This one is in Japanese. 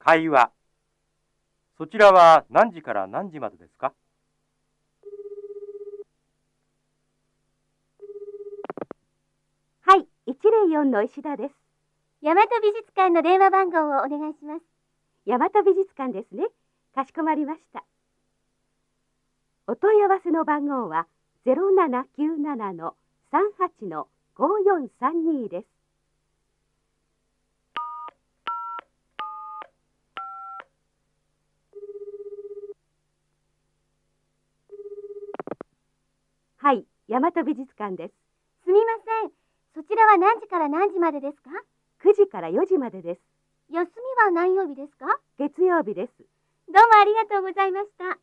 会話。そちらは何時から何時までですか？はい、104の石田です。大和美術館の電話番号をお願いします。大和美術館ですね。かしこまりました。お問い合わせの番号は0797の38の5432です。はい、大和美術館です。すみません。そちらは何時から何時までですか？9時から4時までです。休みは何曜日ですか？月曜日です。どうもありがとうございました。